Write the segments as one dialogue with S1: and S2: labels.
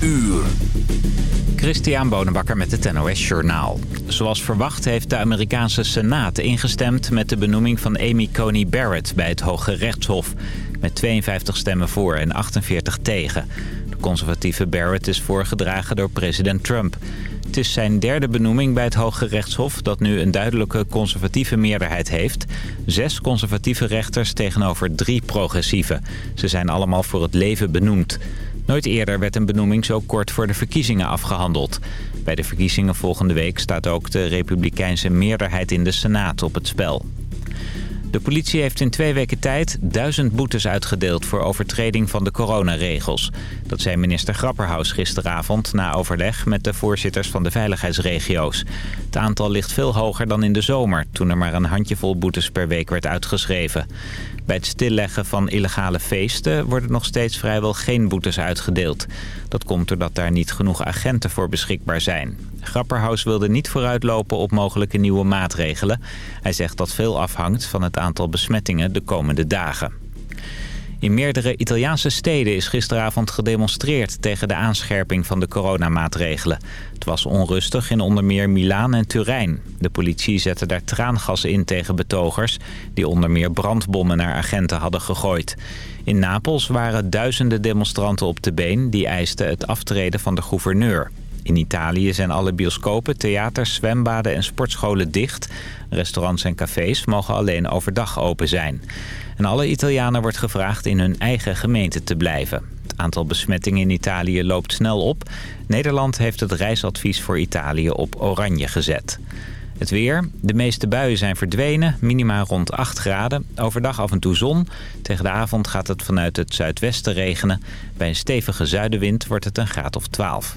S1: uur.
S2: Christian Bonenbakker met het NOS Journaal. Zoals verwacht heeft de Amerikaanse Senaat ingestemd met de benoeming van Amy Coney Barrett bij het Hoge Rechtshof. Met 52 stemmen voor en 48 tegen. De conservatieve Barrett is voorgedragen door president Trump. Het is zijn derde benoeming bij het Hoge Rechtshof dat nu een duidelijke conservatieve meerderheid heeft. Zes conservatieve rechters tegenover drie progressieve. Ze zijn allemaal voor het leven benoemd. Nooit eerder werd een benoeming zo kort voor de verkiezingen afgehandeld. Bij de verkiezingen volgende week staat ook de republikeinse meerderheid in de Senaat op het spel. De politie heeft in twee weken tijd duizend boetes uitgedeeld voor overtreding van de coronaregels. Dat zei minister Grapperhaus gisteravond na overleg met de voorzitters van de veiligheidsregio's. Het aantal ligt veel hoger dan in de zomer, toen er maar een handjevol boetes per week werd uitgeschreven. Bij het stilleggen van illegale feesten worden nog steeds vrijwel geen boetes uitgedeeld. Dat komt doordat daar niet genoeg agenten voor beschikbaar zijn. Grapperhaus wilde niet vooruitlopen op mogelijke nieuwe maatregelen. Hij zegt dat veel afhangt van het aantal besmettingen de komende dagen. In meerdere Italiaanse steden is gisteravond gedemonstreerd tegen de aanscherping van de coronamaatregelen. Het was onrustig in onder meer Milaan en Turijn. De politie zette daar traangas in tegen betogers die onder meer brandbommen naar agenten hadden gegooid. In Napels waren duizenden demonstranten op de been die eisten het aftreden van de gouverneur. In Italië zijn alle bioscopen, theaters, zwembaden en sportscholen dicht. Restaurants en cafés mogen alleen overdag open zijn. En alle Italianen wordt gevraagd in hun eigen gemeente te blijven. Het aantal besmettingen in Italië loopt snel op. Nederland heeft het reisadvies voor Italië op oranje gezet. Het weer. De meeste buien zijn verdwenen. Minima rond 8 graden. Overdag af en toe zon. Tegen de avond gaat het vanuit het zuidwesten regenen. Bij een stevige zuidenwind wordt het een graad of 12.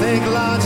S3: Je vast,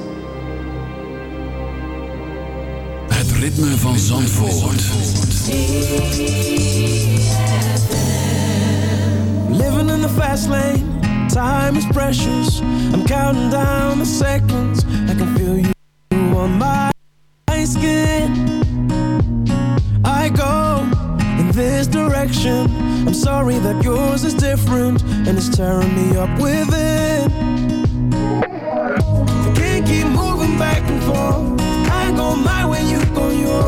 S4: Ritme van Zandvoort.
S5: Living in the fast lane, time is precious. I'm counting down the seconds. I can feel you on my skin. I go in this direction. I'm sorry that yours is different and it's tearing me up within.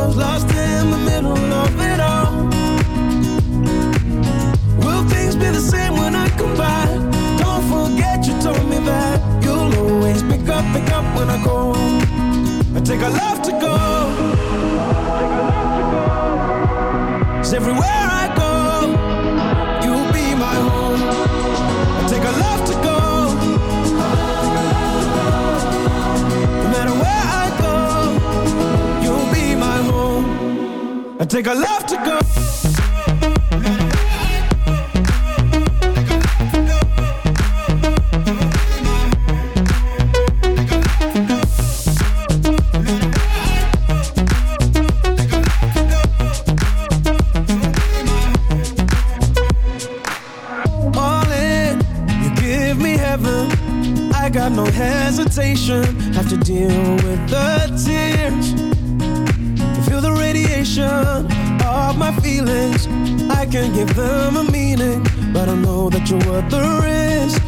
S5: Yours, lost in the middle of it all. Will things be the same when I come back? Don't forget you told me that you'll always pick up, pick up when I go. I take a love to go. Cause everywhere take a left to go. All in, you give me heaven. I got no hesitation. Have to deal with the tears can give them a meaning, but I know that you're worth the risk.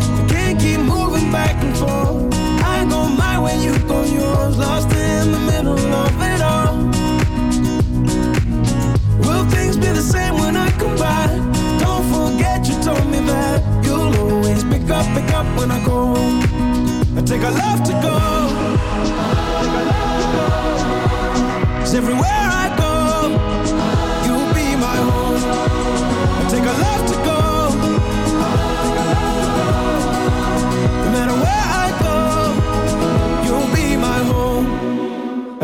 S5: I can't keep moving back and forth. I go my way, you go
S6: yours, lost in the middle of it all. Will things be the same when I come back? Don't forget you told me that you'll always pick up, pick up
S4: when
S7: I go. I take a left to go. Cause everywhere I go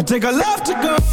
S7: I
S6: think I love to go.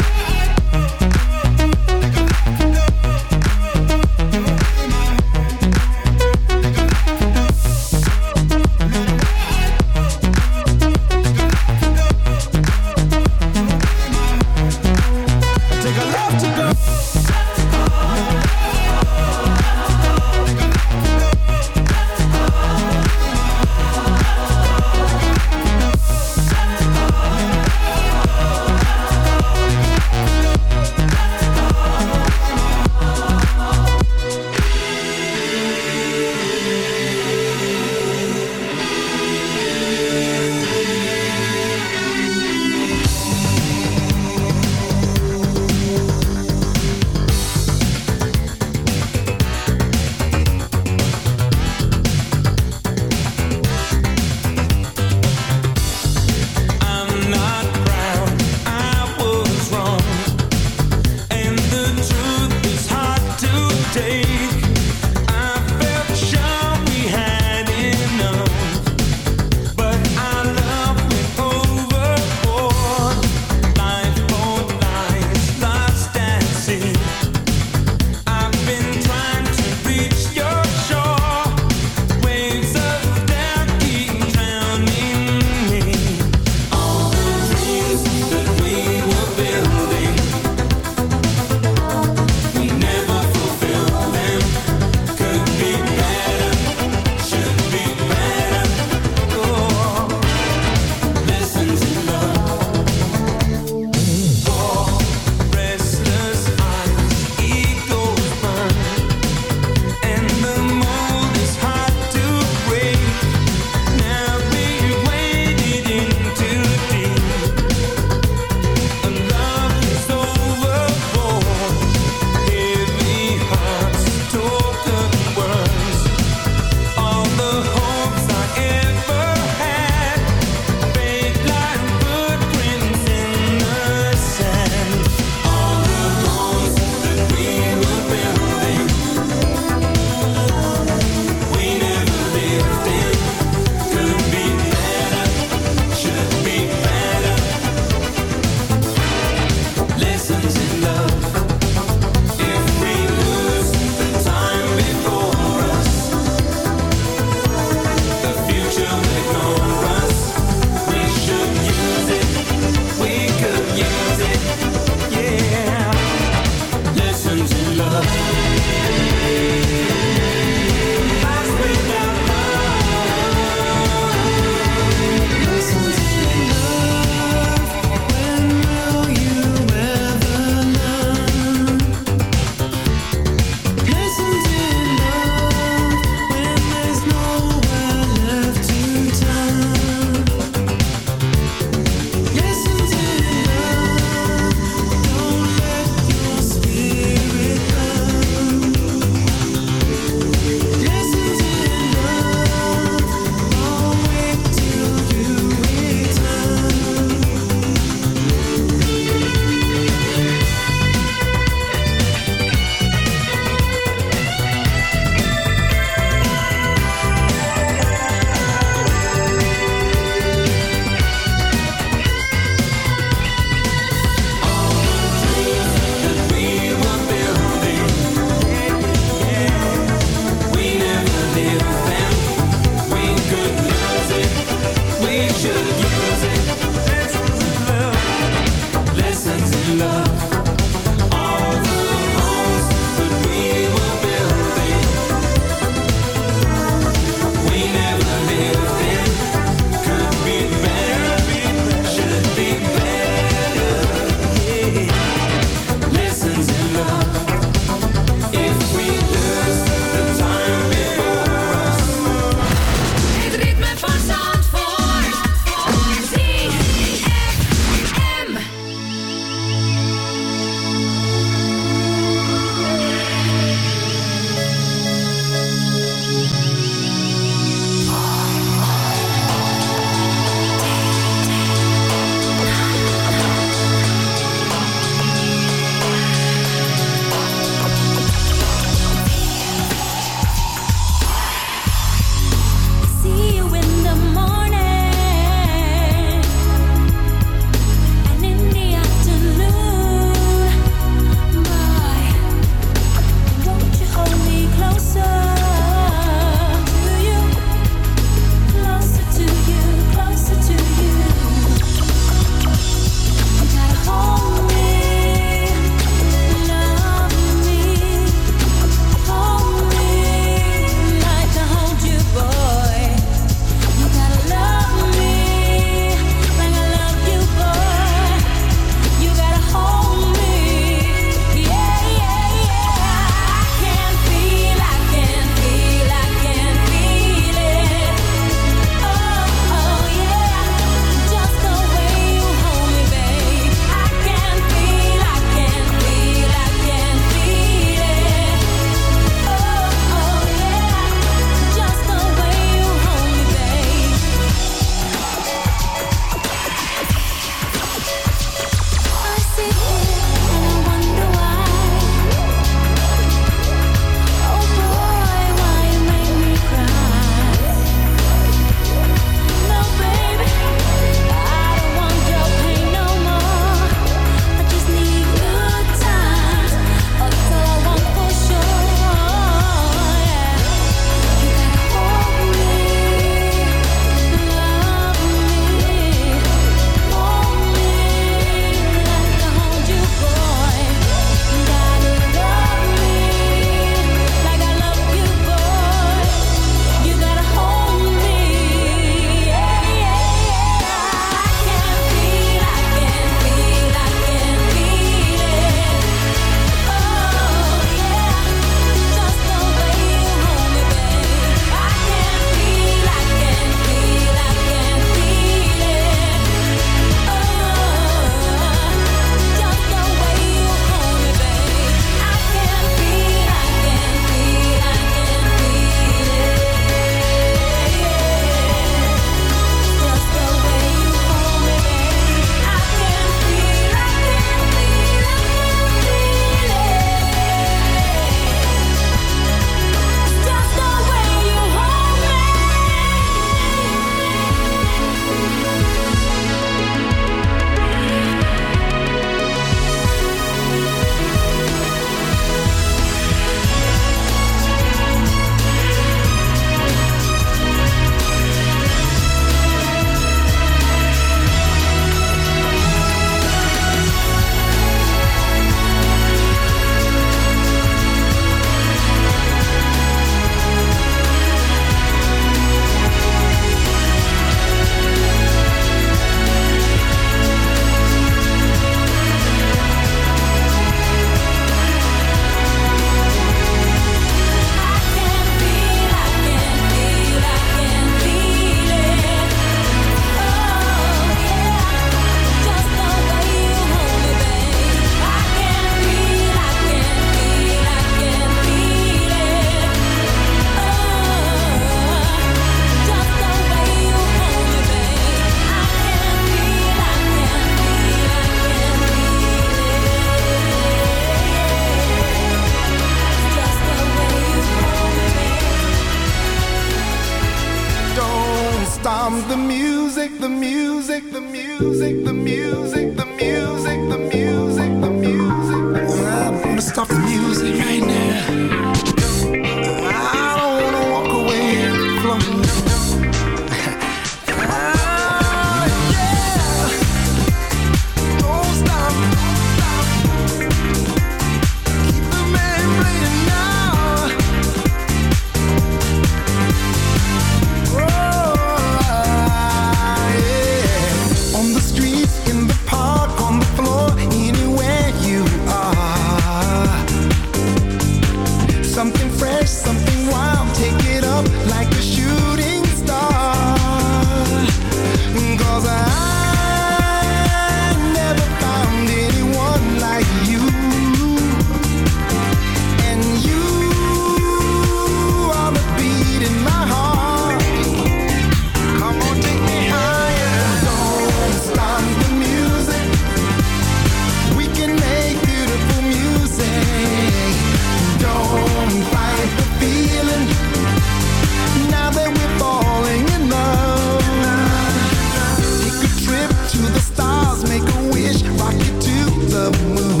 S6: The moon.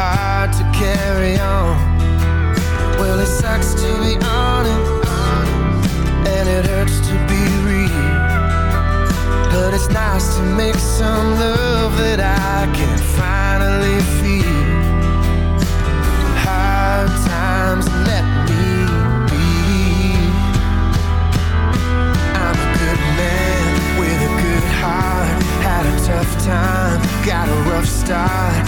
S6: hard to carry on. Well, it sucks to be honest And it hurts to be real. But it's nice to make some love that I can finally feel. Hard times let me be. I'm a good man with a good heart. Had a tough time, got a rough start.